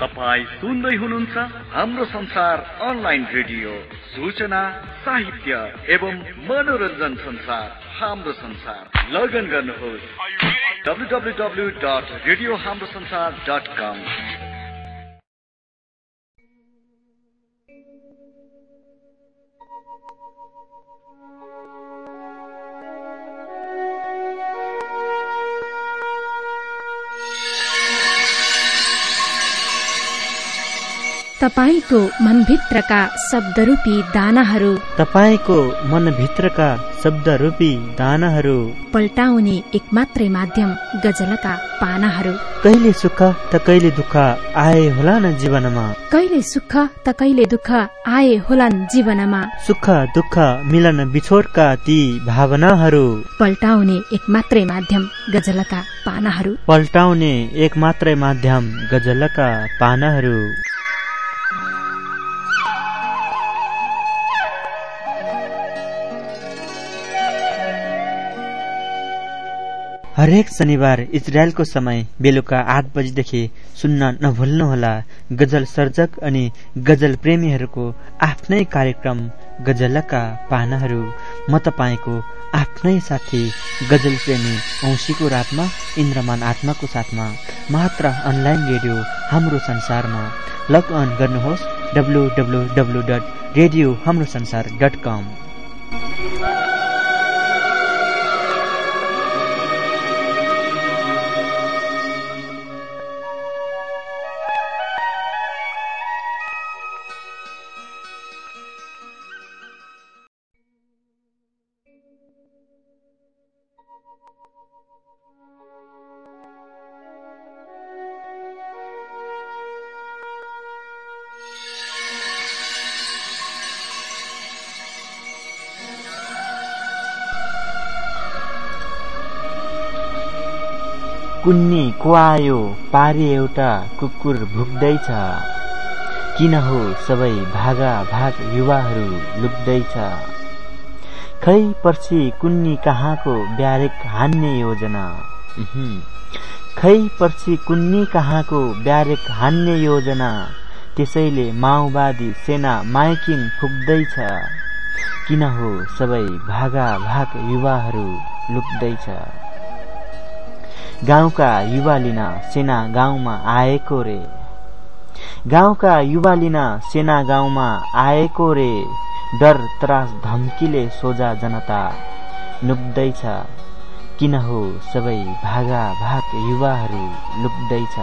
तपाईँ सुन्दै हुनुहुन्छ हाम्रो संसार अनलाइन रेडियो सूचना साहित्य एवं मनोरञ्जन संसार हाम्रो संसार। लगन गर्नुहोस्। W W W dot radio Hamro Sansar dot कम तपाईँको मनभित्रका शब्दरूपी दानाहरू तपाईँको मनभित्रका शब्दरूपी दानाहरू पल्टाउने एक मात्रै माध्यम गजलका पानाहरू। कहिले सुख त कहिले दुःख आए होला न जीवनमा? कहिले सुख त कहिले दुःख आए होलान् जीवनमा? सुख दुःख मिलन बिछोडका ती भावनाहरू। पल्टाउने एक मात्रै माध्यम गजलका पानाहरू। पल्टाउने एक मात्रै माध्यम गजलका पानाहरू। हरेक शनिबार इजरायलको समय बेलुका आठ बजीदेखि सुन्न नभुल्नुहोला। गजल सर्जक अनि गजल प्रेमीहरूको आफ्नै कार्यक्रम गजलका पानाहरू। म तपाईँको आफ्नै साथी गजल प्रेमी औँसीको रातमा इन्द्रमान आत्माको साथमा। मात्र अनलाइन रेडियो हाम्रो संसारमा। लगअन गर्नुहोस् W W W dot radio Hamro Sansar dot कम। कुन्नी कुवायो पारी एउटा कुकुर भुक्दैछ। किन हो सबै भागा भाग युवाहरू लुक्दैछ? खै पर्सि कुन्नी कहाँको ब्यारेक हान्ने योजना? खै पर्सि कुन्नी कहाँको ब्यारेक हान्ने योजना? त्यसैले माओवादी सेना माइकिन फुक्दैछ। किन हो सबै भागा भाग युवाहरू लुक्दैछ? गाउँका युवा लिन सेना गाउँमा आएको रे। गाउँका युवा लिन सेना गाउँमा आएको रे। डर त्रास धम्कीले सोझा जनता नुक्दैछ किन हो सबै भागा भाग युवाहरू लुक्दैछ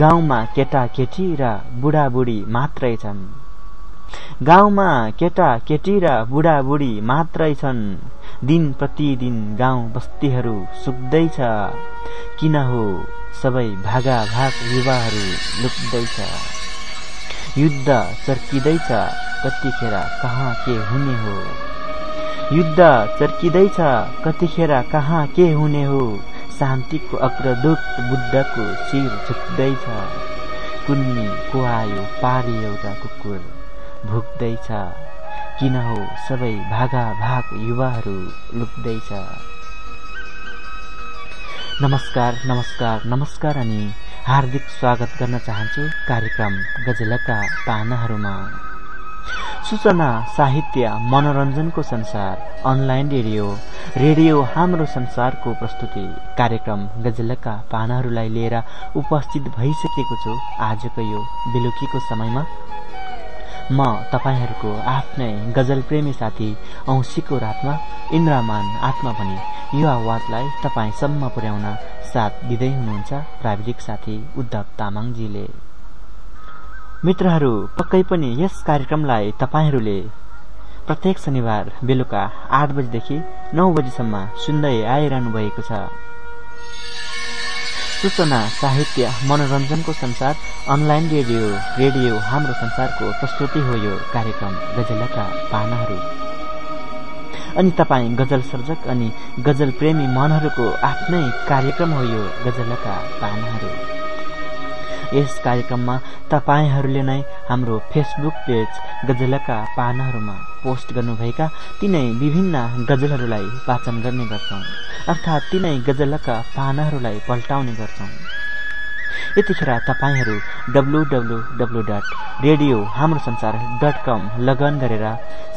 गाउँमा केटाकेटी र बुढाबुढी मात्रै छन्। गाउँमा केटा केटी र बुढाबुढी मात्रै छन्। दिन प्रतिदिन गाउँ बस्तीहरू सुक्दैछ। किन हो? सबै भागा भाग युवाहरू लुक्दैछ। युद्ध चर्किँदैछ। कतिखेर कहाँ के हुने हो? युद्ध चर्किँदैछ। कतिखेर कहाँ के हुने हो? शान्तिको अग्रदूत बुद्धको शिर झुक्दैछ। कुन्नी कुहायो पारी एउटा कुकुर। भुक्दैछ। किन हो सबै भागा भाग युवाहरू लुक्दैछ नमस्कार नमस्कार नमस्कार अनि हार्दिक स्वागत गर्न चाहन्छु कार्यक्रम गजलका पानाहरूमा। सूचना साहित्य मनोरञ्जनको संसार अनलाइन रेडियो रेडियो हाम्रो संसारको प्रस्तुति। कार्यक्रम गजलका पानाहरूलाई लिएर उपस्थित भइसकेको छु आजको यो बेलुकीको समयमा। म तपाईँहरूको आफ्नै गजल प्रेमी साथी औँसीको रातमा इन्द्रमान आत्मा पनि यो आवाजलाई तपाईँसम्म पुर्याउन साथ दिँदै हुनुहुन्छ प्राविधिक साथी उद्धव तामाङजीले। मित्रहरू पक्कै पनि यस कार्यक्रमलाई तपाईँहरूले प्रत्येक शनिबार बेलुका आठ बजीदेखि नौ बजीसम्म सुन्दै आइरहनु भएको छ। सूचना साहित्य मनोरञ्जनको संसार अनलाइन रेडियो रेडियो हाम्रो संसारको प्रस्तुति हो यो कार्यक्रम गजलका पानाहरू अनि तपाईँ गजल सर्जक अनि गजल प्रेमी मनहरूको आफ्नै कार्यक्रम हो यो गजलका पानाहरू यस कार्यक्रममा तपाईँहरूले नै हाम्रो फेसबुक पेज गजलका पानाहरूमा पोस्ट गर्नुभएका तिनै विभिन्न गजलहरूलाई वाचन गर्ने गर्छौं। अर्थात् तिनै गजलका पानाहरूलाई पल्टाउने गर्छौं। यतिखेर तपाईँहरू W W W dot radio Hamro Sansar dot कम लगन गरेर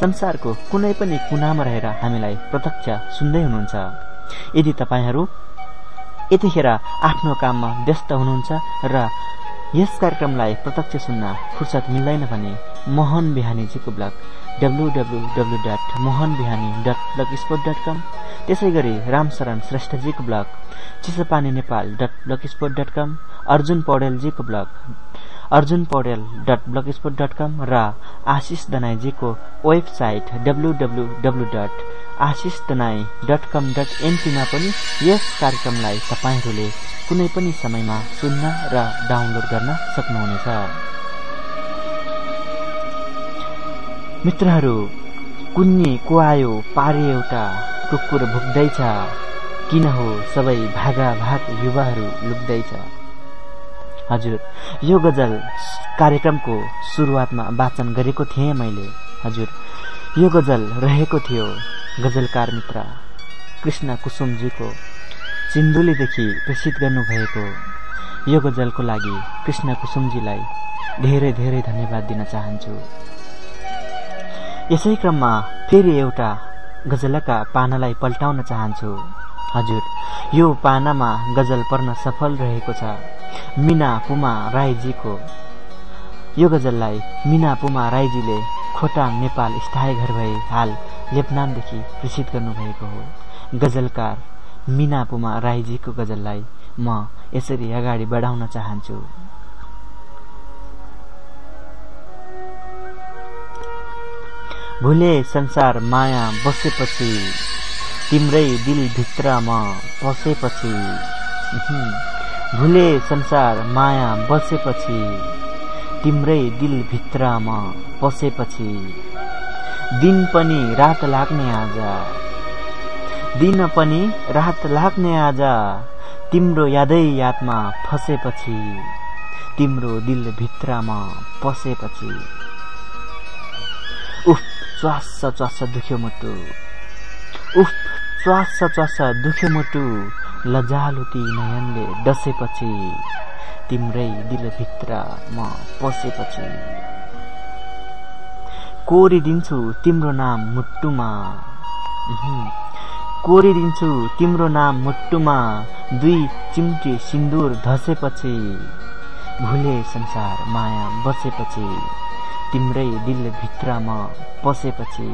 संसारको कुनै पनि कुनामा रहेर हामीलाई प्रत्यक्ष सुन्दै हुनुहुन्छ। यदि तपाईँहरू यतिखेर आफ्नो काममा व्यस्त हुनुहुन्छ र यस कार्यक्रमलाई प्रत्यक्ष सुन्न फुर्सद मिल्दैन भने Mohan बिहानीजीको blog W W W dot Mohan Bihani dot blog spot dot com त्यसै गरी Ramsharan श्रेष्ठजीको blog Chisopani Nepal dot blog spot dot com Arjun पौडेलजीको blog Arjun Paudel dot blog spot dot com र Ashish दनाईजीको website W dot Ashish Tanai dot com dot एनपीमा पनि यस कार्यक्रमलाई तपाईँहरूले कुनै पनि समयमा सुन्न र डाउनलोड गर्न सक्नुहुनेछ। मित्रहरू कुन्नी कुवायो पारे एउटा कुकुर भुक्दैछ। किन हो सबै भागा भाग युवाहरू लुक्दैछ? हजुर यो गजल कार्यक्रमको सुरुवातमा वाचन गरेको थिएँ मैले हजुर। यो गजल रहेको थियो गजलकार मित्र कृष्ण कुसुमजीको सिन्धुलीदेखि प्रेसित गर्नुभएको। यो गजलको लागि कृष्ण कुसुमजीलाई धेरै धेरै धन्यवाद दिन चाहन्छु। यसै क्रममा फेरि एउटा गजलका पानालाई पल्टाउन चाहन्छु। हजुर यो पानामा गजल पर्न सफल रहेको छ। मिना पुमा राईजीको यो गजललाई मिना पुमा राईजीले खोटाङ नेपाल स्थायी घर भए हाल लेबनानदेखि प्रेसित गर्नुभएको हो। गजलकार मिना पुमा राईजीको गजललाई म यसरी अगाडि बढाउन चाहन्छु। भुले संसार माया बसेपछि तिम्रै दिलभित्र म पसेपछि भुले संसार माया बसेपछि तिम्रै दिलभित्र म पसेपछि दिन पनि रात लाग्ने आज दिन पनि रात लाग्ने आज तिम्रो यादै यादमा फसेपछि तिम्रो दिलभित्रमा पसेपछि उफ च्वास च्वास दुख्यो मुटु। उफ च्वास च्वास दुख्यो मुटु। लजालु ती नयनले डसेपछि तिम्रै दिलभित्र म पसेपछि। कोरिदिन्छु तिम्रो नाम मुट्टुमा। कोरिदिन्छु तिम्रो नाम मुट्टुमा दुई चिम्टी सिन्दुर धसेपछि। भुले संसार माया बसेपछि। तिम्रै दिलभित्रमा पसेपछि।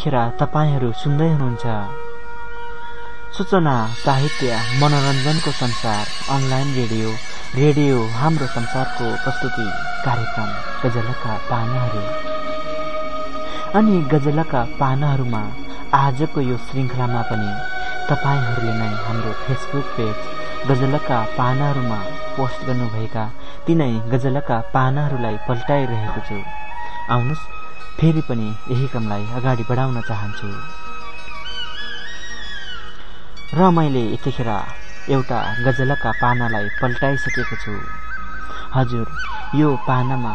यतिखेर तपाईँहरू सुन्दै हुनुहुन्छ। सूचना साहित्य मनोरञ्जनको संसार अनलाइन रेडियो रेडियो हाम्रो संसारको प्रस्तुति कार्यक्रम गजलका पानाहरू। अनि गजलका पानाहरूमा आजको यो श्रृङ्खलामा पनि तपाईँहरूले नै हाम्रो फेसबुक पेज गजलका पानाहरूमा पोस्ट गर्नुभएका तिनै गजलका पानाहरूलाई पल्टाइरहेको छु। आउनुहोस्। फेरि पनि यही क्रमलाई अगाडि बढाउन चाहन्छु। र मैले यतिखेर एउटा गजलका पानालाई पल्टाइसकेको छु। हजुर यो पानामा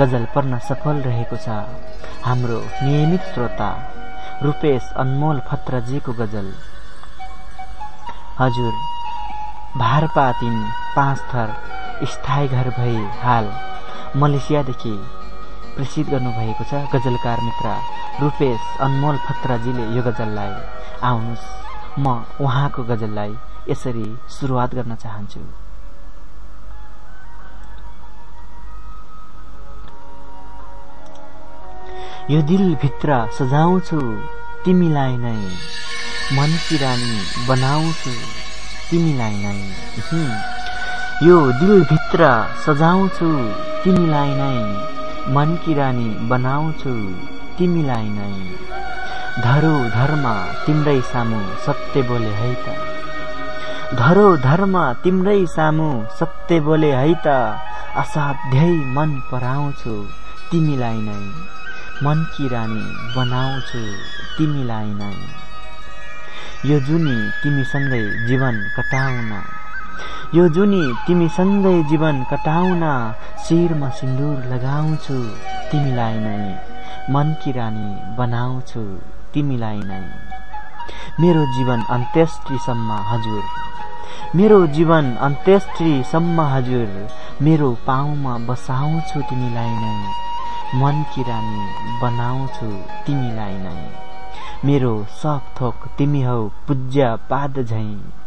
गजल पढ्न सफल रहेको छ। हाम्रो नियमित श्रोता रूपेश अनमोल फत्रजीको गजल। हजुर भारपा तिन पाँच थर स्थायी घर भई हाल मलेसियादेखि प्रेसित गर्नुभएको छ गजलकार मित्र रूपेश अनमोल फत्राजीले यो गजललाई। आउनुहोस् म उहाँको गजललाई यसरी सुरुवात गर्न चाहन्छु। यो दिलभित्र सजाउँछु तिमीलाई नै। मनकी रानी बनाउँछु तिमीलाई नै। यो दिलभित्र सजाउँछु तिमीलाई नै। मनकी रानी बनाउँछु तिमीलाई नै। धरो धर्म तिम्रै सामु सत्य बोले है त। धरो धर्म तिम्रै सामु सत्य बोले है त। असाध्यै मन पराउँछु तिमीलाई नै। मनकी रानी बनाउँछु तिमीलाई नै। यो जुनी तिमीसँगै जीवन कटाउन। यो जुनी तिमीसँगै जीवन कटाउन शिरमा सिन्दुर लगाउँछु तिमीलाई नै मनकी रानी बनाउँछु तिमीलाई नै। मेरो जीवन अन्त्येष्टिसम्म हजुर। मेरो जीवन अन्त्येष्टिसम्म हजुर। मेरो पाउमा बसाउँछु तिमीलाई नै मनकी रानी बनाउँछु तिमीलाई नै। मेरो सब थोक तिमी हौ पूज्य पाद झैँ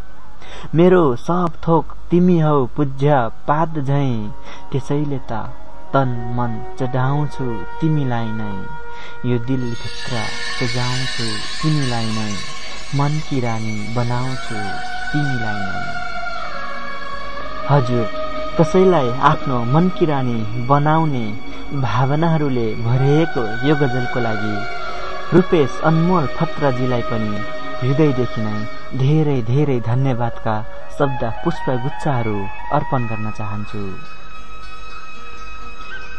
मेरो सब थोक तिमी हौ पूज्य पाद झै। त्यसैले त तन मन चढाउँछु तिमीलाई नै। यो दिलभित्र सजाउँछु तिमीलाई नै। मनकी रानी बनाउँछु तिमीलाई नै। हजुर कसैलाई आफ्नो मनकी रानी बनाउने भावनाहरूले भरिएको यो गजलको लागि रूपेश अनमोल फत्राजीलाई पनि हृदयदेखि नै धेरै धेरै धन्यवादका शब्द पुष्पगुच्छाहरू अर्पण गर्न चाहन्छु।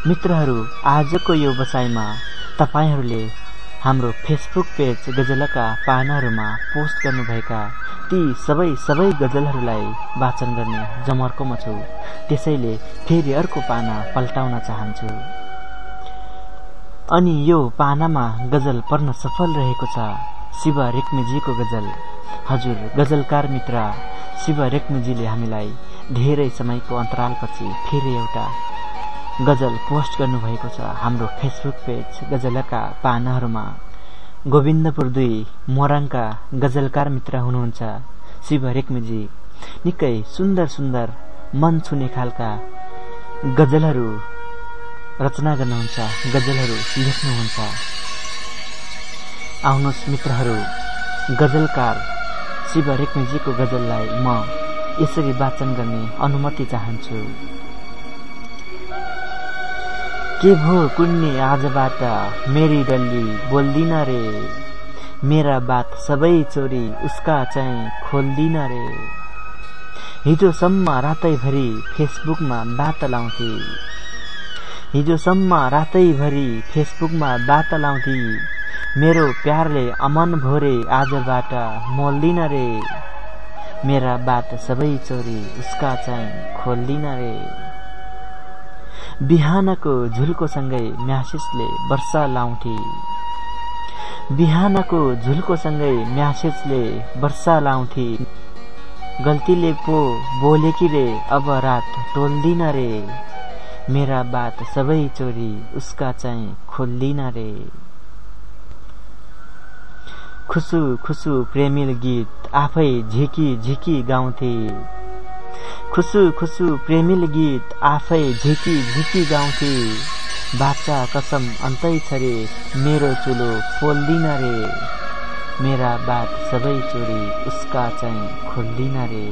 मित्रहरू आजको यो बसाइमा तपाईँहरूले हाम्रो फेसबुक पेज गजलका पानाहरूमा पोस्ट गर्नुभएका ती सबै सबै गजलहरूलाई वाचन गर्ने जमर्कोमा छु। त्यसैले फेरि अर्को पाना पल्टाउन चाहन्छु। अनि यो पानामा गजल पढ्न सफल रहेको छ। शिव रेग्मीजीको गजल। हजुर गजलकार मित्र शिव रेग्मीजीले हामीलाई धेरै समयको अन्तरालपछि फेरि एउटा गजल पोस्ट गर्नुभएको छ। हाम्रो फेसबुक पेज गजलका पानाहरूमा। गोविन्दपुर दुई मोराङका गजलकार मित्र हुनुहुन्छ शिव रेग्मीजी। निकै सुन्दर सुन्दर मन छुने खालका गजलहरू रचना गर्नुहुन्छ गजलहरू लेख्नुहुन्छ। आउनुहोस् मित्रहरू। गजलकार शिव रेग्मीजीको गजललाई म यसरी वाचन गर्ने अनुमति चाहन्छु। के भो कुन्ने आजबाट मेरी डल्ली बोल्दिन रे? मेरा बात सबै चोरी उसका चाहिँ खोल्दिन रे? हिजोसम्म रातैभरि फेसबुकमा बात लाउँथे। हिजोसम्म रातैभरि फेसबुकमा बात लाउँथे। मेरो प्यारले अमन भोरे आजबाट मोल्दिन रे। मेरा बात सबै चोरी उसका चाहिँ खोल्दिन रे। बिहानको झुल्कोसँगै म्यासेजले वर्षा लाउँथे। बिहानको झुल्कोसँगै म्यासेजले वर्षा लाउँथे। गल्तीले पो बोले कि रे अब रात टोल्दिन रे। मेरा बात सबै चोरी उसका चाहिँ खोल्दिन रे। खुसु खुसु प्रेमिल गीत आफै झिकी झिकी गाउँथे। खुसु खुसु प्रेमिल गीत आफै झिकी झिकी गाउँथे। बाचा कसम अन्तै छ रे मेरो चुलो पोल्दिन रे। मेरा बात सबै चोरी उसका चाहिँ खोल्दिन रे।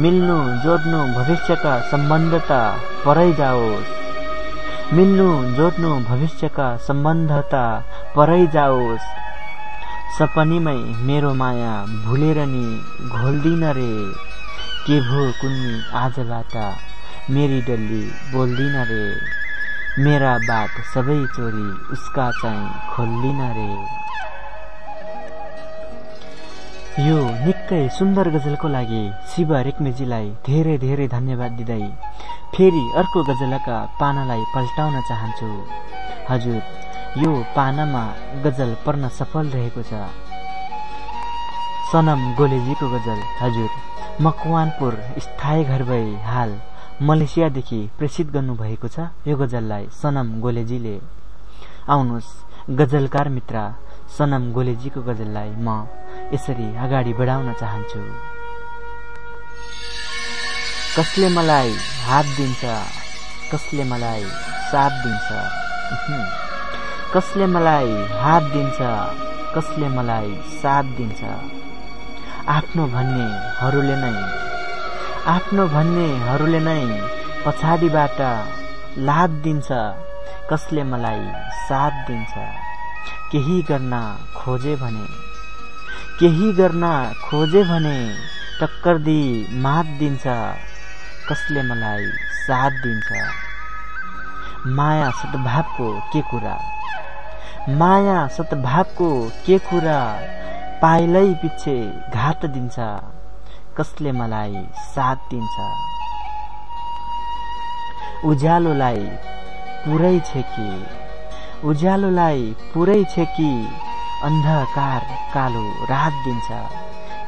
मिल्नु जोड्नु भविष्यका सम्बन्धता परै जाओस्। मिल्नु जोड्नु भविष्यका सम्बन्धता परै जाओस्। सपनीमै मेरो माया भुलेर नि घोल्दिन रे। के भो कुन्नी आजबाट मेरी डल्ली बोल्दिन रे। मेरा बात सबै चोरी उसका चाहिँ खोल्दिन रे। यो निकै सुन्दर गजलको लागि शिव रेग्मीजीलाई धेरै धेरै धन्यवाद दिँदै फेरि अर्को गजलका पानालाई पल्टाउन चाहन्छु। हजुर यो पानामा गजल पर्न सफल रहेको छ। सनम गोलेजीको गजल हजुर। मकवानपुर स्थायी घर भई हाल मलेसियादेखि प्रेषित गर्नुभएको छ। यो गजललाई सनम गोलेजीले। आउनुहोस् गजलकार मित्र सनम गोलेजीको गजललाई म यसरी अगाडि बढाउन चाहन्छु। कसले मलाई हात दिन्छ? कसले मलाई साथ दिन्छ? कसले मलाई हात दिन्छ? कसले मलाई साथ दिन्छ? आफ्नो भन्नेहरूले नै आफ्नो भन्नेहरूले नै पछाडिबाट लाद दिन्छ। कसले मलाई साथ दिन्छ? केही गर्न खोजे भने केही गर्न खोजे भने टक्कर दिई मात दिन्छ। कसले मलाई साथ दिन्छ? माया सद्भावको के कुरा? माया सद्भावको के कुरा? पाइलै पछि घात दिन्छ। कसले मलाई साथ दिन्छ? उज्यालोलाई पुरै छ कि उज्यालोलाई पुरै छ कि अन्धकार कालो रात दिन्छ।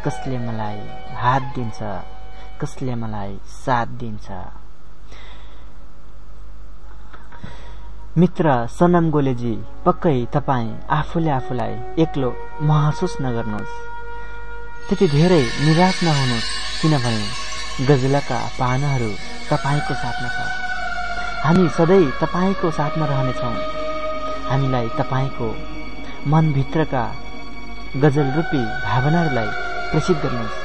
कसले मलाई हात दिन्छ? कसले मलाई साथ दिन्छ? मित्र सनम गोलेजी पक्कै तपाईँ आफूले आफूलाई एक्लो महसुस नगर्नुहोस्। त्यति धेरै निराश नहुनुहोस् किनभने गजलका पानाहरू तपाईँको साथमा छ। हामी सधैँ तपाईँको साथमा रहनेछौँ। हामीलाई तपाईँको मनभित्रका गजल रूपी भावनाहरूलाई प्रेषित गर्नुहोस्।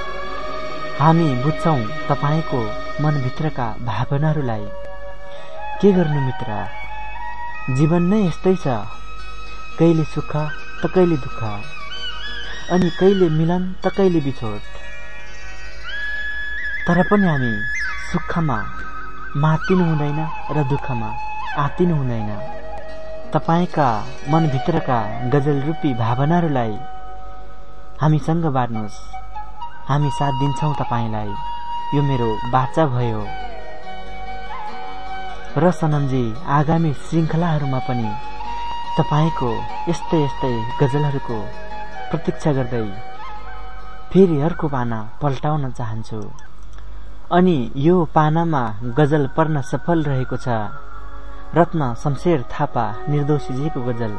हामी बुझ्छौँ तपाईँको मनभित्रका भावनाहरूलाई। के गर्नु मित्र? जीवन नै यस्तै छ। कहिले सुख त कहिले दुःख। अनि कहिले मिलन त कहिले बिछोड। तर पनि हामी सुखमा मातिनु हुँदैन र दुःखमा आतिनु हुँदैन। तपाईँका मनभित्रका गजल रूपी भावनाहरूलाई हामीसँग बाँड्नुहोस्। हामी साथ दिन्छौँ तपाईँलाई। यो मेरो बाचा भयो। र सनमजी आगामी श्रृङ्खलाहरूमा पनि तपाईँको यस्तै यस्तै गजलहरूको प्रतीक्षा गर्दै फेरि अर्को पाना पल्टाउन चाहन्छु। अनि यो पानामा गजल पर्न सफल रहेको छ। रत्न शमशेर थापा निर्दोषीजीको गजल।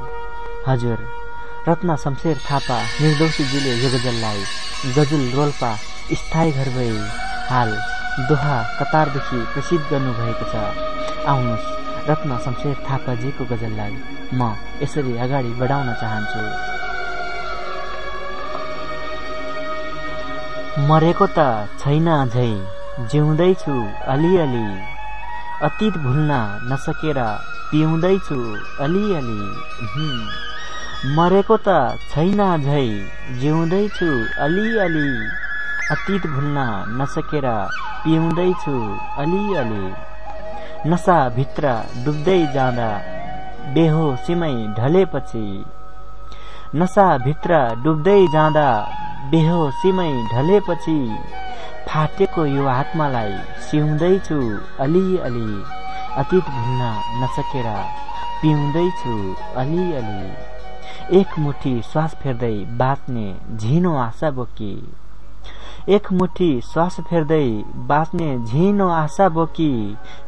हजुर रत्न शमशेर थापा निर्दोषीजीले यो गजललाई गजल रोल्पा स्थायी घर भई हाल दोहा कतारदेखि प्रसिद्ध गर्नुभएको छ। आउनुहोस् रत्न शमशेर थापाजीको गजललाई म यसरी अगाडि बढाउन चाहन्छु। मरेको त छैन अझै जिउँदैछु अलिअलि। अतीत भुल्न नसकेर पिउँदैछु अलिअलि। मरेको त छैन झै जिउँदैछु अलिअलि। अतीत भुल्न नसकेर पिउँदैछु अलिअलि। नसाभित्र डुब्दै जाँदा बेहोसीमै ढलेपछि। नसाभित्र डुब्दै जाँदा बेहोसीमै ढलेपछि। फाटेको यो आत्मालाई सिउँदैछु अलिअलि। अतीत भुल्न नसकेर पिउँदैछु अलिअलि। एक मुठी श्वास फेर्दै बाँच्ने झिनो आशा बोकी एक मुठी श्वास फेर्दै बाँच्ने झिनो आशा बोकी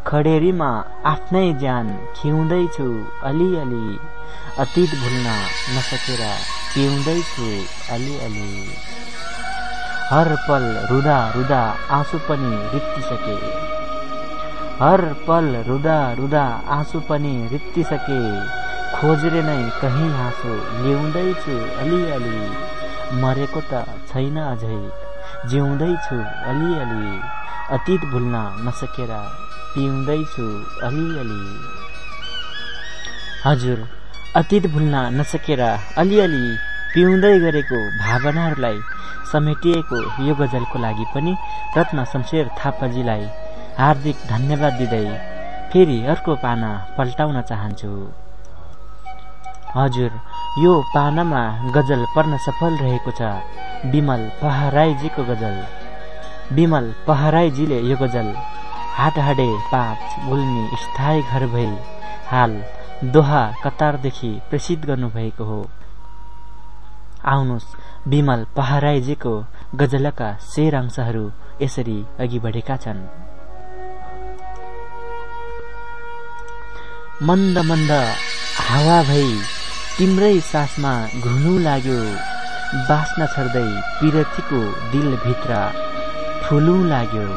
खडेरीमा आफ्नै ज्यान खिउँदैछु अलिअलि। अतीत भुल्न नसकेर पिउँदैछु अलिअलि। हर पल रुदा रुदा आँसु पनि रित्तिसके। हर पल रुदा रुदा आँसु पनि रित्तिसके। खोजेर नै कहीँ हाँसो ल्याउँदैछु अलिअलि। मरेको त छैन अझै। जिउँदैछु अलिअलि। अतीत भुल्न नसकेर पिउँदैछु अलिअलि। हजुर अतीत भुल्न नसकेर अलिअलि। पिउँदै गरेको भावनाहरूलाई समेटिएको यो गजलको लागि पनि रत्न शमशेर थापाजीलाई हार्दिक धन्यवाद दिँदै फेरि अर्को पाना पल्टाउन चाहन्छु। हजुर यो पानामा गजल पर्न सफल रहेको छ। विमल पहराईजीको गजल। विमल पहराईजीले यो गजल हाटहाडे पाँच गुल्मी स्थायी घर भई हाल दोहा कतारदेखि प्रेसित गर्नुभएको हो। आउनुहोस्। विमल पहाराईजीको गजलका शेर अंशहरू यसरी अघि बढेका छन्। मन्द मन्द हावा भई तिम्रै सासमा घुनु लाग्यो। बास्न छर्दै पिरतीको दिलभित्र फुलु लाग्यो।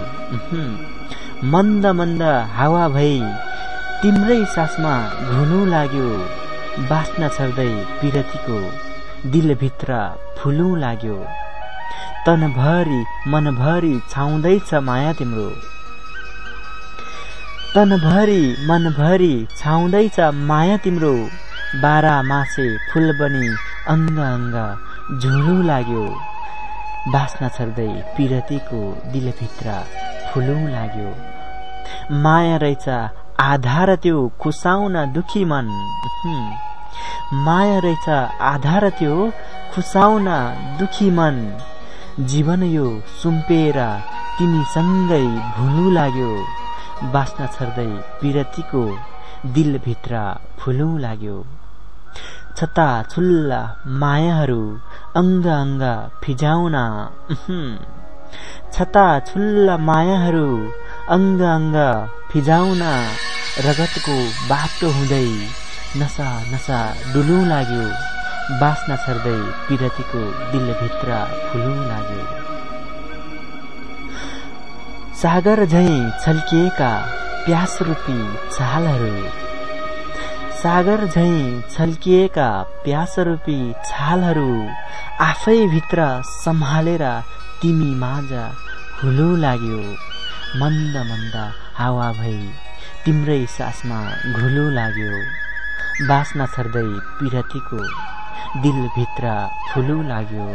मन्द मन्द हावा भई तिम्रै सासमा घुनु लाग्यो। बास्न छर्दै पिरतीको दिलभित्र फुलु लाग्यो। तनभरि मनभरि छाउँदैछ माया तिम्रो। तनभरि मनभरि छाउँदैछ माया तिम्रो। बारा मासे फुल बनी अङ्ग अङ्ग झुलु लाग्यो। बास्न छर्दै पिरतीको दिलभित्र फुलु लाग्यो। माया रहेछ आधार त्यो खुसाउन दुखी मन। माया रहेछ आधार त्यो खुसाउन दुखी मन। जीवन यो सुम्पेर तिमीसँगै भुल्नु लाग्यो। बाँच्न छर्दै पिरतीको दिलभित्र फुलु लाग्यो। छता छुल्ला मायाहरू अङ्ग अङ्ग फिजाउन। छता छुल्ला मायाहरू अङ्ग अङ्ग फिजाउन। रगतको बाटो हुँदै नसा नसा डुलु लाग्यो। बास्न छर्दै पिरतीको दिलभित्र फुलु लाग्यो। सागर झै छल्किएका प्यास रूपी छालहरू। सागर झै छल्किएका प्यास रूपी छालहरू आफै भित्र सम्हालेर तिमी माझ हुलु लाग्यो। मन्द मन्द हावा भई तिम्रै सासमा घुलु लाग्यो। बास्न छर्दै पिरतीको दिलभित्र फुलु लाग्यो।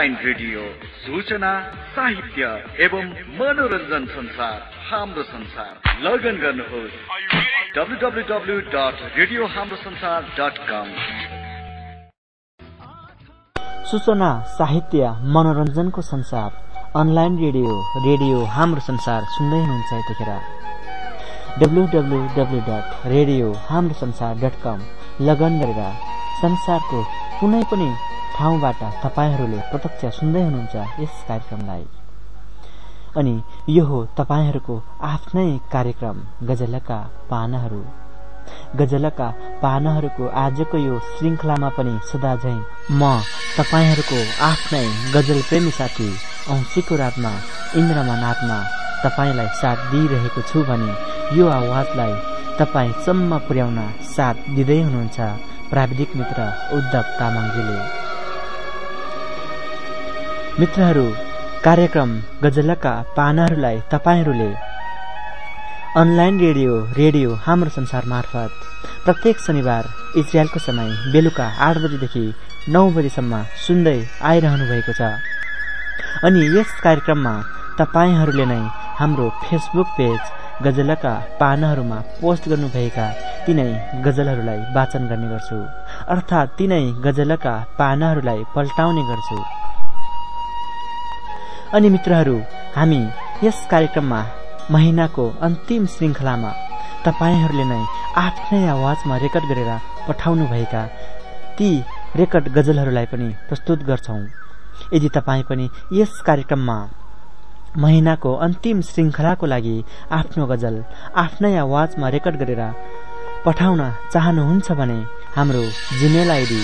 अनलाइन रेडियो सूचना साहित्य एवं मनोरञ्जन संसार हाम्रो संसार। लगन गर्नुहोस्। सूचना साहित्य मनोरञ्जनको संसार। अनलाइन रेडियो रेडियो हाम्रो संसार सुन्दै हुनुहुन्छ यतिखेर। W W W dot radio Hamro Sansar dot कम लगन गरेर संसारको कुनै पनि ठाउँबाट तपाईँहरूले प्रत्यक्ष सुन्दै हुनुहुन्छ यस कार्यक्रमलाई। अनि यो हो तपाईँहरूको आफ्नै कार्यक्रम गजलका पानाहरू। गजलका पानाहरूको आजको यो श्रृङ्खलामा पनि सदा झैँ म तपाईँहरूको आफ्नै गजल प्रेमी साथी औँसीको रातमा इन्द्रमा नाथमा तपाईँलाई साथ दिइरहेको छु भने यो आवाजलाई तपाईँसम्म पुर्याउन साथ दिँदै हुनुहुन्छ प्राविधिक मित्र उद्धव तामाङजीले। मित्रहरू कार्यक्रम गजलका पानाहरूलाई तपाईँहरूले अनलाइन रेडियो रेडियो हाम्रो संसार मार्फत प्रत्येक शनिबार इजरायलको समय बेलुका आठ बजीदेखि नौ बजीसम्म सुन्दै आइरहनु भएको छ। अनि यस कार्यक्रममा तपाईँहरूले नै हाम्रो फेसबुक पेज गजलका पानाहरूमा पोस्ट गर्नुभएका तिनै गजलहरूलाई वाचन गर्ने गर्छु। अर्थात् तिनै गजलका पानाहरूलाई पल्टाउने गर्छु। अनि मित्रहरू हामी यस कार्यक्रममा महिनाको अन्तिम श्रृङ्खलामा तपाईँहरूले नै आफ्नै आवाजमा रेकर्ड गरेर पठाउनुभएका ती रेकर्ड गजलहरूलाई पनि प्रस्तुत गर्छौँ। यदि तपाईँ पनि यस कार्यक्रममा महिनाको अन्तिम श्रृङ्खलाको लागि आफ्नो गजल आफ्नै आवाजमा रेकर्ड गरेर पठाउन चाहनुहुन्छ भने हाम्रो जिमेल आइडी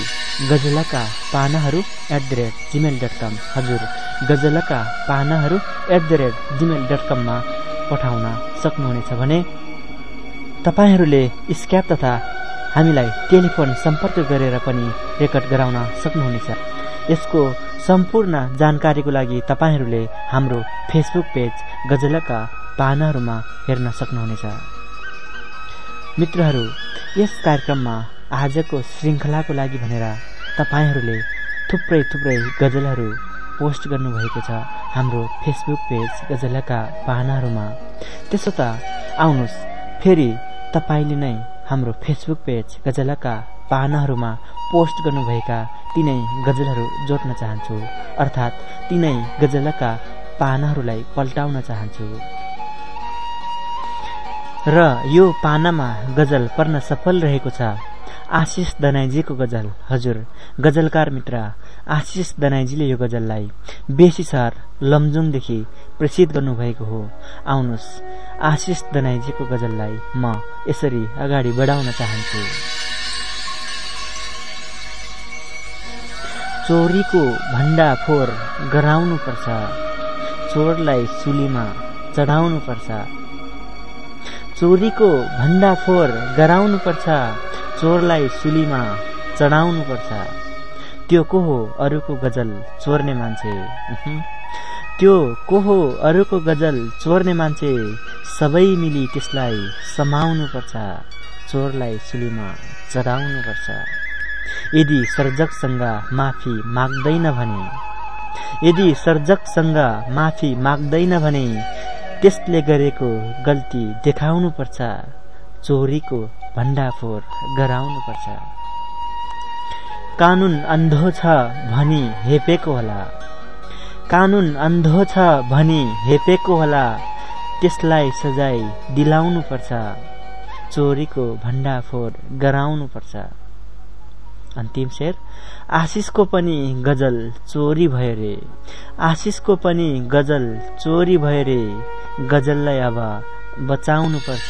गजलका पानाहरू at the rate Gmail dot com हजुर गजलका पानाहरू at the rate Gmail dot कममा पठाउन सक्नुहुनेछ भने तपाईँहरूले स्क्याप तथा हामीलाई टेलिफोन सम्पर्क गरेर पनि रेकर्ड गराउन सक्नुहुनेछ। यसको सम्पूर्ण जानकारीको लागि तपाईँहरूले हाम्रो फेसबुक पेज गजलका पानाहरूमा हेर्न सक्नुहुनेछ। मित्रहरू यस कार्यक्रममा आजको श्रृङ्खलाको लागि भनेर तपाईँहरूले थुप्रै थुप्रै गजलहरू पोस्ट गर्नुभएको छ हाम्रो फेसबुक पेज गजलका पानाहरूमा त्यसो त आउनुहोस् फेरि तपाईँले नै हाम्रो फेसबुक पेज गजलका पानाहरूमा पोस्ट गर्नुभएका तिनै गजलहरू जोड्न चाहन्छु। अर्थात् तिनै गजलका पानाहरूलाई पल्टाउन चाहन्छु। र यो पानामा गजल पर्न सफल रहेको छ। आशिष दनाईजीको गजल। हजुर गजलकार मित्र आशिष दनाईजीले यो गजललाई बेसी सहर लमजुङदेखि प्रेषित गर्नुभएको हो। आउनुहोस् आशिष दनाईजीको गजललाई म यसरी अगाडि बढाउन चाहन्छु। चोरीको भण्डाफोर गराउनुपर्छ। चोरलाई सुलीमा चढाउनुपर्छ। चोरीको भण्डाफोर गराउनुपर्छ चोरलाई सुलीमा चढाउनुपर्छ। त्यो को हो अरूको गजल चोर्ने मान्छे। त्यो को हो अरूको गजल चोर्ने मान्छे सबै मिली त्यसलाई समाउनुपर्छ चोरलाई सुलीमा चढाउनुपर्छ। यदि सर्जकसँग माफी माग्दैन भने यदि सर्जकसँग माफी माग्दैन भने त्यसले गरेको गल्ती देखाउनुपर्छ चोरीको भण्डाफोर गराउनुपर्छ। कानुन अन्धो छ भनी हेपेको होला। कानुन अन्धो छ भनी हेपेको होला। त्यसलाई सजाय दिलाउनुपर्छ चोरीको भण्डाफोर गराउनुपर्छ। अन्तिम शेर आशिषको पनि गजल चोरी भयो रे। आशिषको पनि गजल चोरी भयो रे। गजललाई अब बचाउनुपर्छ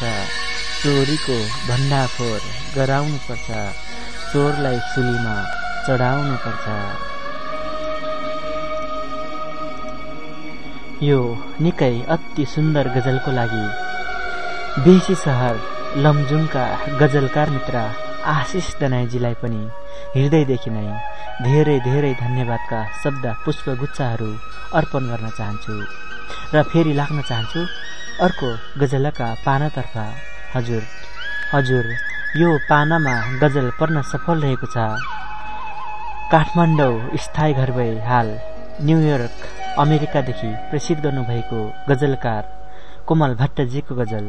चोरीको भण्डाफोर गराउनुपर्छ चोरलाई सुलीमा चढाउनुपर्छ। यो निकै अति सुन्दर गजलको लागि बेसी सहर लमजुङका गजलकार मित्र आशिष दनाईजीलाई पनि हृदयदेखि नै धेरै धेरै धन्यवादका शब्द पुष्पगुच्छाहरू अर्पण गर्न चाहन्छु र फेरि लाग्न चाहन्छु अर्को गजलका पानातर्फ। हजुर हजुर यो पानामा गजल पर्न सफल रहेको छ। काठमाडौँ स्थायी घर भए हाल न्युयोर्क अमेरिकादेखि प्रेषित गर्नुभएको गजलकार कोमल भट्टजीको गजल।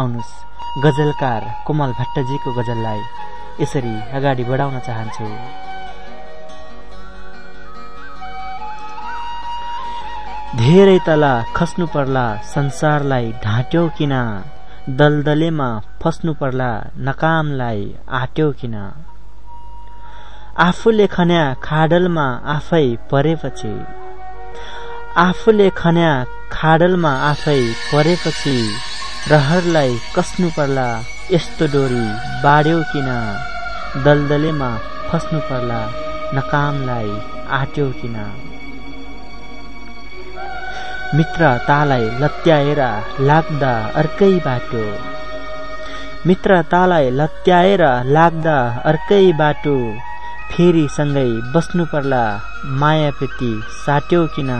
आउनुहोस् गजलकार कोमल भट्टजीको गजललाई यसरी अगाडि बढाउन चाहन्छु। धेरै तल खस्नु पर्ला संसारलाई ढाँट्यौ किन? दलदलेमा फस्नु पर्ला नकामलाई आट्यौ किन? आफूले खन्या खाडलमा आफै परेपछि आफूले खन्या खाडलमा आफै परेपछि रहरलाई कस्नु पर्ला यस्तो डोरी बाड्यौ किन? दलदलेमा फस्नु पर्ला नकामलाई आट्यौ किन? मित्रतालाई लत्याएर लाग्दा अर्कै बाटो। मित्रतालाई लत्याएर लाग्दा अर्कै बाटो। फेरि सँगै बस्नु पर्ला मायापेटी साट्यौ किन?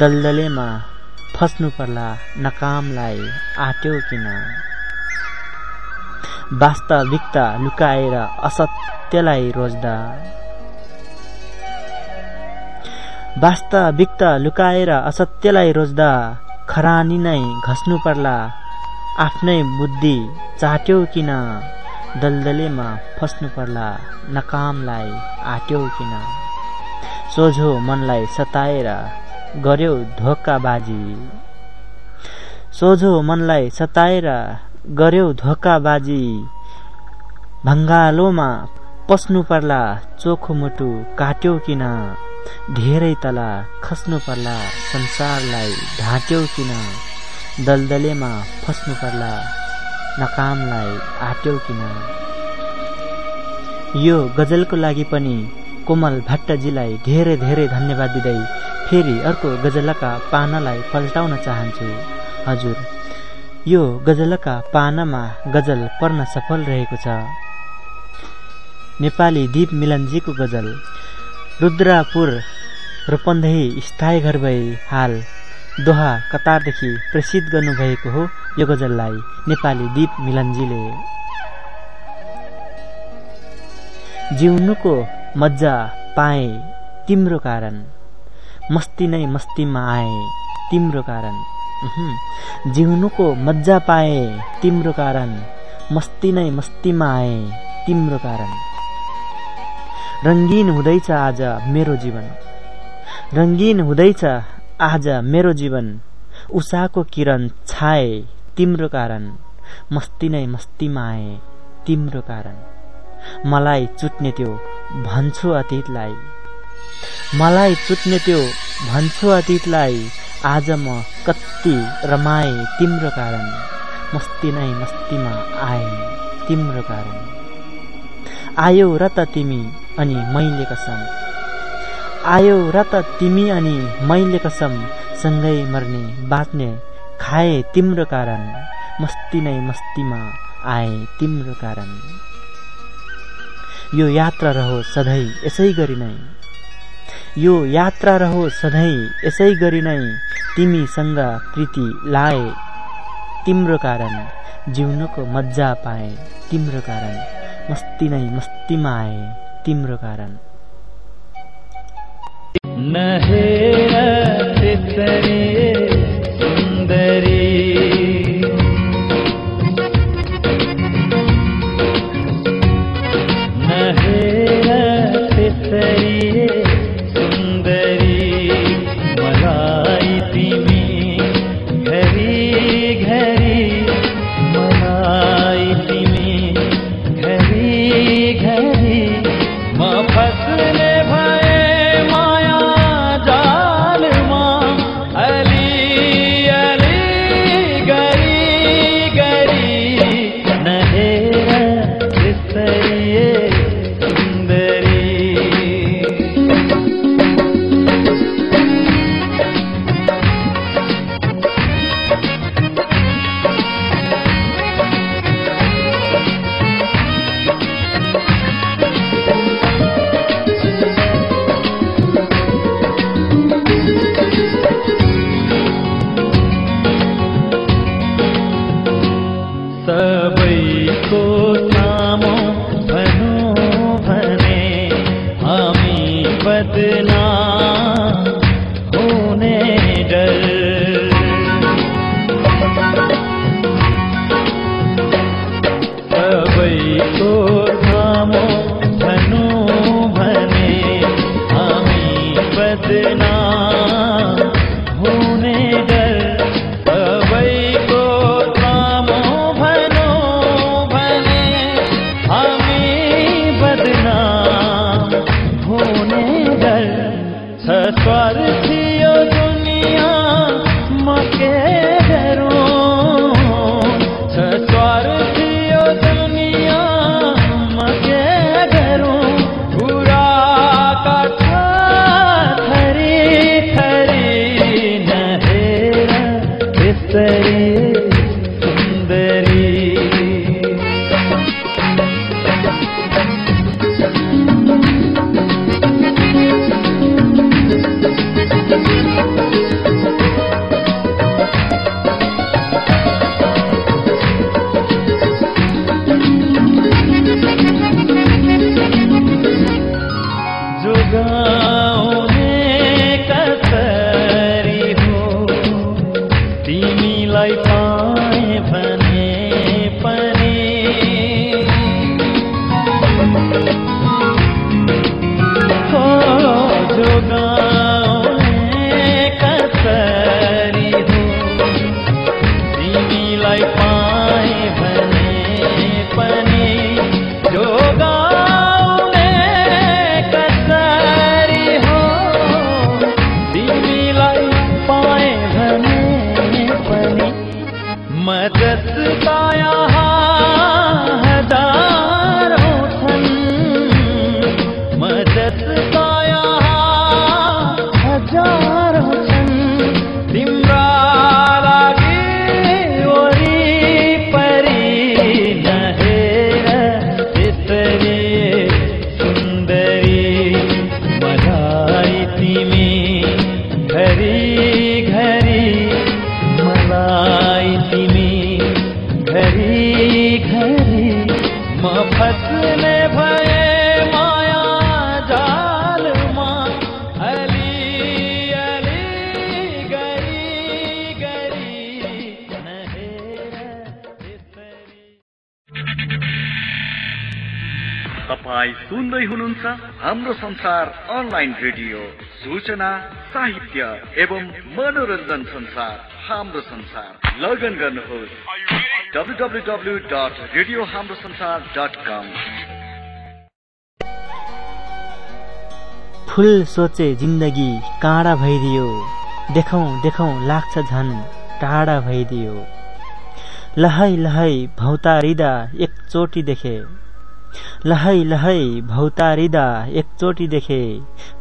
दलदलेमा फस्नु पर्ला नकामलाई आट्यौ किन? वास्तविकता लुकाएर असत्यलाई रोज्दा। वास्तविकता लुकाएर असत्यलाई रोज्दा खरानी नै घस्नु पर्ला। आफ्नै बुद्धि चाट्यौ किन दलदलेमा फस्नु पर्ला नकामलाई आट्यौ किन। सोझो मनलाई सताएर गर्यौ धोकाबाजी। सोझो मनलाई सताएर गर्यौ धोकाबाजी। भङ्गालोमा पस्नु पर्ला चोखो मुटु काट्यौ किन? धेरै तल खस्नु पर्ला संसारलाई ढाँट्यौ किन? दलदलेमा फस्नु पर्ला नकामलाई आट्यौ किन? यो गजलको लागि पनि कोमल भट्टजीलाई धेरै धेरै धन्यवाद दिँदै फेरि अर्को गजलका पानालाई पल्टाउन चाहन्छु। हजुर। यो गजलका पानामा गजल पर्न सफल रहेको छ। नेपाली दीप मिलनजीको गजल रुद्रापुर रूपन्देही स्थायी घर भई हाल दोहा कतारदेखि प्रेषित गर्नुभएको हो यो गजललाई नेपाली दीप मिलनजीले। जिउनुको मजा पाए तिम्रो कारण मस्ती नै मस्तीमा आए तिम्रो कारण। जिउनुको मजा पाए तिम्रो कारण मस्ती नै मस्तीमा आए तिम्रो कारण। रङ्गीन हुँदैछ आज मेरो जीवन। रङ्गीन हुँदैछ आज मेरो जीवन। उषाको किरण छाए तिम्रो कारण मस्ती नै मस्तीमा आए तिम्रो कारण। मलाई चुट्ने त्यो भन्छु अतीतलाई। मलाई चुट्ने त्यो भन्छु अतीतलाई आज म कति रमाए तिम्रो कारण। मस्ती नै मस्तीमा आए तिम्रो कारण। आयो र त तिमी अनि मैले कसम। आयो र त तिमी अनि मैले कसम सँगै मर्ने बाँच्ने खाए तिम्रो कारण। मस्ती नै मस्तीमा आए तिम्रो कारण। यो यात्रा रहो सधैँ यसै गरी नै। यो यात्रा रहो सधैँ यसै गरी नै तिमीसँग प्रीति लाए। तिम्रो कारण जिउनुको मजा पाए तिम्रो कारण मस्ती नै मस्तीमा आए तिम्रो कारण। सुन्दरी तो अनलाइन रेडियो सूचना साहित्य एवं मनोरञ्जन संसार हाम्रो संसार। लगन गर्नुहोस्। W W W dot radio Hamro Sansar dot कम फुल सोचे जिन्दगी काँडा भइदियो। देखौँ देखौँ लाग्छ झन टाढा भइदियो। लहै लहै भौतारिदा एकचोटि देखे। लहै लहै भौतारिदा एकचोटि देखे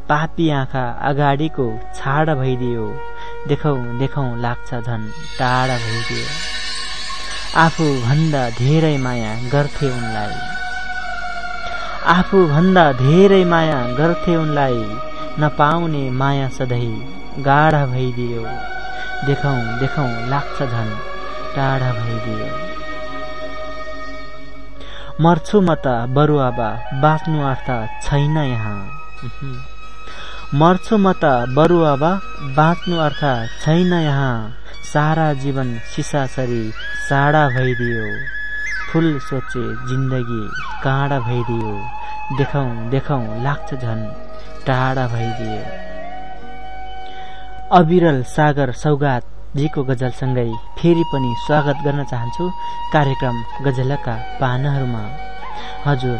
पापी आँखा अगाडिको छाडा भइदियो। देखौ देखौ लाग्छ झन् टाढा भइदियो। आफूभन्दा धेरै माया गर्थे उनलाई। आफूभन्दा धेरै माया गर्थे उनलाई नपाउने माया सधैँ गाढा भइदियो। देखौ देखौ लाग्छ झन् टाढा भइदियो। मर्छु म त बरुआबा बाँच्नु अर्थ छैन यहाँ। मर्छु म त बरुआबा बाँच्नु अर्थ छैन यहाँ। सारा जीवन सिसासरी साडा भइदियो। फुल सोचे जिन्दगी काँडा भइदियो। देखौ देखौ लाग्छ झन् टाढा भइदियो। अविरल सागर सौगात जीको गजलसँगै फेरि पनि स्वागत गर्न चाहन्छु कार्यक्रम गजलका पानाहरूमा। हजुर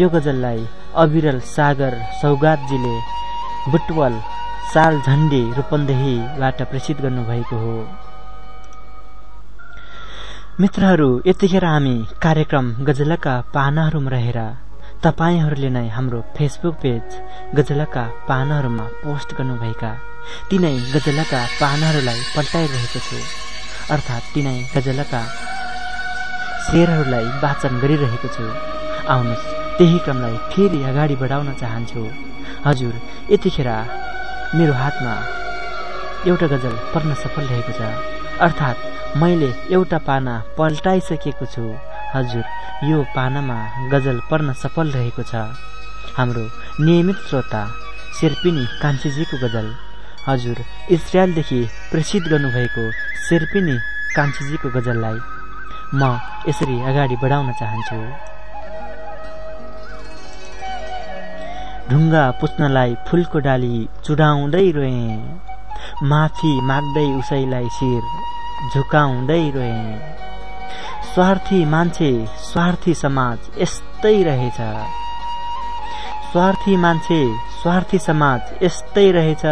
यो गजललाई अविरल सागर सौगातजीले बुटवल साल झण्डी रूपन्देहीबाट प्रेषित गर्नुभएको हो। मित्रहरू यतिखेर हामी कार्यक्रम गजलका पानाहरूमा रहेर तपाईँहरूले नै हाम्रो फेसबुक पेज गजलका पानाहरूमा पोस्ट गर्नुभएका तिनै गजलका पानाहरूलाई पल्टाइरहेको छु। अर्थात् तिनै गजलका शेरहरूलाई वाचन गरिरहेको छु। आउनुहोस् त्यही क्रमलाई फेरि अगाडि बढाउन चाहन्छु। हजुर यतिखेर मेरो हातमा एउटा गजल पढ्न सफल रहेको छ। अर्थात् मैले एउटा पाना पल्टाइसकेको छु। हजुर यो पानामा गजल पढ्न सफल रहेको छ। हाम्रो नियमित श्रोता शेर्पिनी कान्छीजीको गजल। हजुर इजरायलदेखि प्रेषित गर्नुभएको शेर्पिनी कान्छीजीको गजललाई म यसरी अगाडि बढाउन चाहन्छु। ढुङ्गा पुस्नलाई फुलको डाली चुडाउँदै रोएँ। माफी माग्दै उसैलाई शिर झुकाउँदै रोएँ। स्वार्थी मान्छे स्वार्थी समाज यस्तै रहेछ। स्वार्थी मान्छे स्वार्थी समाज यस्तै रहेछ।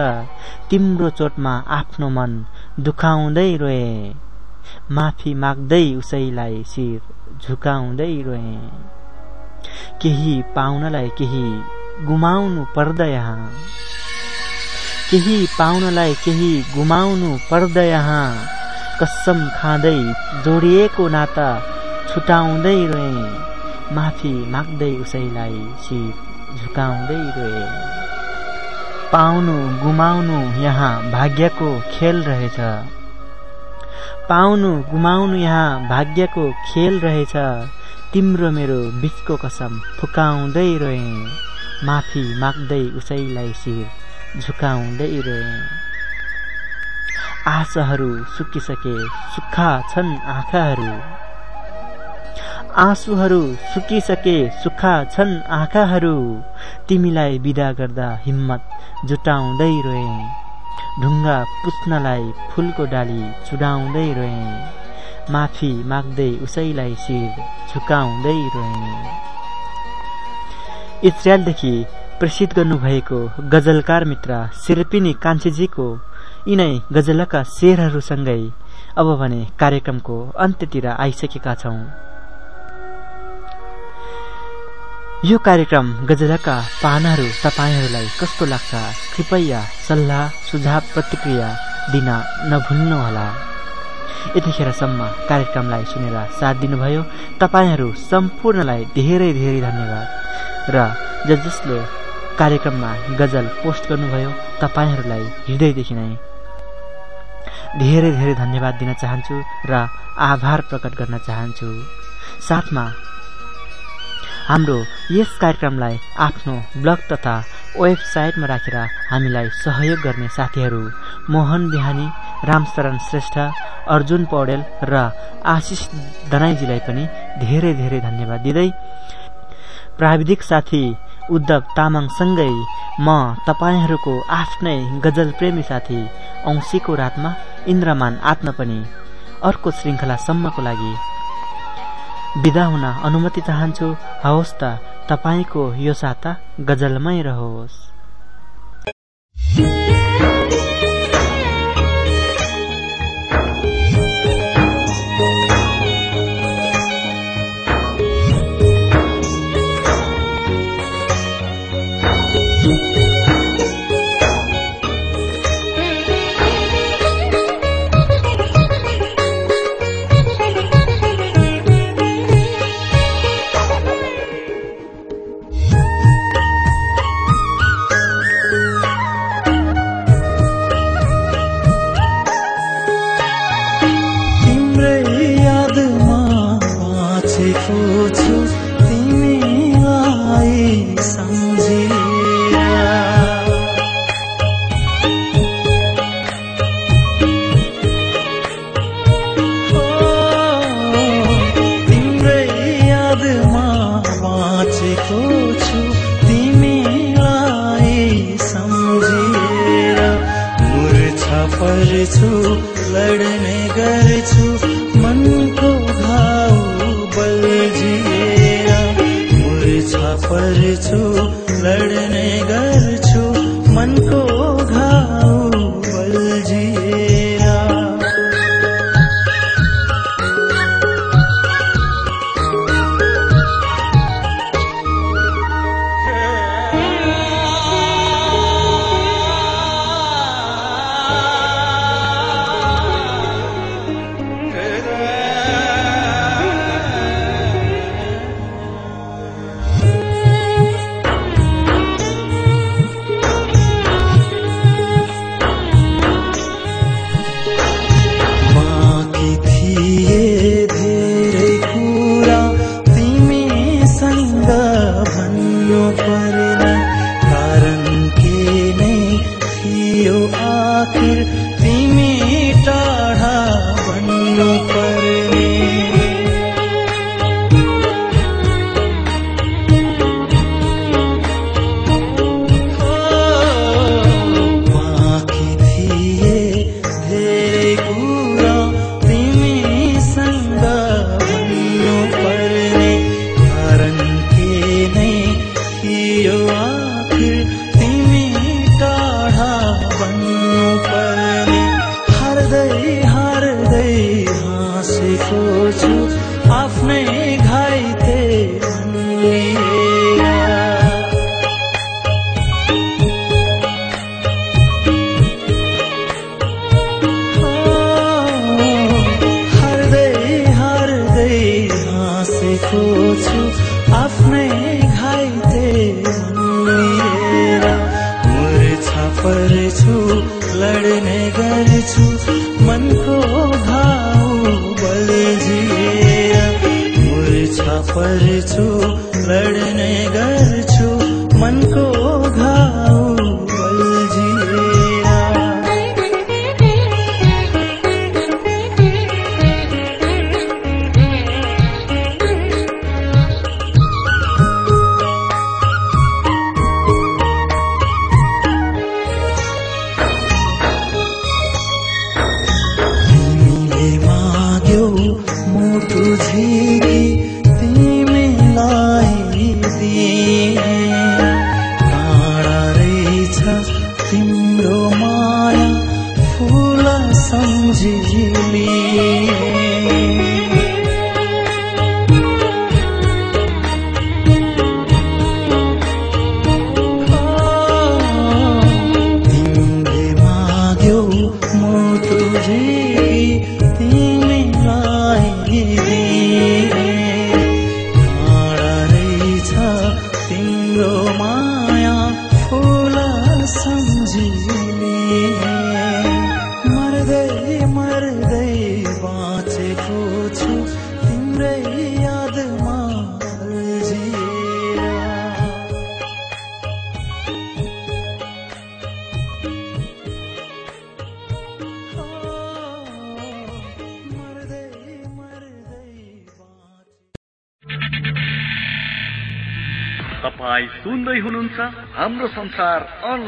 तिम्रो चोटमा आफ्नो मन दुखाउँदै रोए। माफी माग्दै उसैलाई शिर झुकाउँदै रोए। केही पाउनलाई केही गुमाउनु पर्दा यहाँ। केही पाउनलाई केही गुमाउनु पर्दा यहाँ। कसम खाँदै जोडिएको नाता छुटाउँदै रोए। माफी माग्दै उसैलाई शिर झुकाउँदै रोए। पाउनु गुमाउनु यहाँ भाग्यको खेल रहेछ। पाउनु गुमाउनु यहाँ भाग्यको खेल रहेछ। तिम्रो मेरो बिचको कसम फुकाउँदै रोएँ। माफी माग्दै उसैलाई शिर झुकाउँदै रोएँ। आशाहरू सुकिसके सुक्खा छन् आँखाहरू। आँसुहरू सुकिसके सुक्खा छन् आँखाहरू। तिमीलाई विदा गर्दा हिम्मत जुटाउँदै रोए। ढुङ्गा पुस्नलाई फुलको डाली चुडाउँदै रोए। माफी माग्दै उसैलाई शिर झुकाउँदै रोए। इजरायलदेखि प्रेषित गर्नुभएको गजलकार मित्र सिर्पिनी कान्छीजीको यिनै गजलका शेरहरूसँगै अब भने कार्यक्रमको अन्त्यतिर आइसकेका छौं। यो कार्यक्रम गजलका पानाहरू तपाईँहरूलाई कस्तो लाग्छ? कृपया सल्लाह सुझाव प्रतिक्रिया दिन नभुल्नुहोला। यतिखेरसम्म कार्यक्रमलाई सुनेर साथ दिनुभयो। तपाईँहरू सम्पूर्णलाई धेरै धेरै धन्यवाद। र ज जसले कार्यक्रममा गजल पोस्ट गर्नुभयो तपाईँहरूलाई हृदयदेखि नै धेरै धेरै धन्यवाद दिन चाहन्छु र आभार प्रकट गर्न चाहन्छु। साथमा हाम्रो यस कार्यक्रमलाई आफ्नो ब्लग तथा वेबसाइटमा राखेर हामीलाई सहयोग गर्ने साथीहरू मोहन बिहानी रामशरण श्रेष्ठ अर्जुन पौडेल र आशिष दनाईजीलाई पनि धेरै धेरै धन्यवाद दिँदै प्राविधिक साथी उद्धव तामाङसँगै म तपाईँहरूको आफ्नै गजल प्रेमी साथी औँसीको रातमा इन्द्रमान आत्मा पनि अर्को श्रृङ्खलासम्मको लागि विदा हुन अनुमति चाहन्छु। हवस् त तपाईँको यो साता गजलमै रहोस्।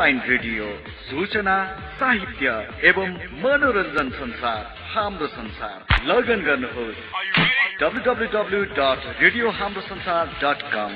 अनलाइन रेडियो सूचना साहित्य एवं मनोरञ्जन संसार हाम्रो संसार। लगन गर्नुहोस्। W W W dot radio Hamro Sansar dot कम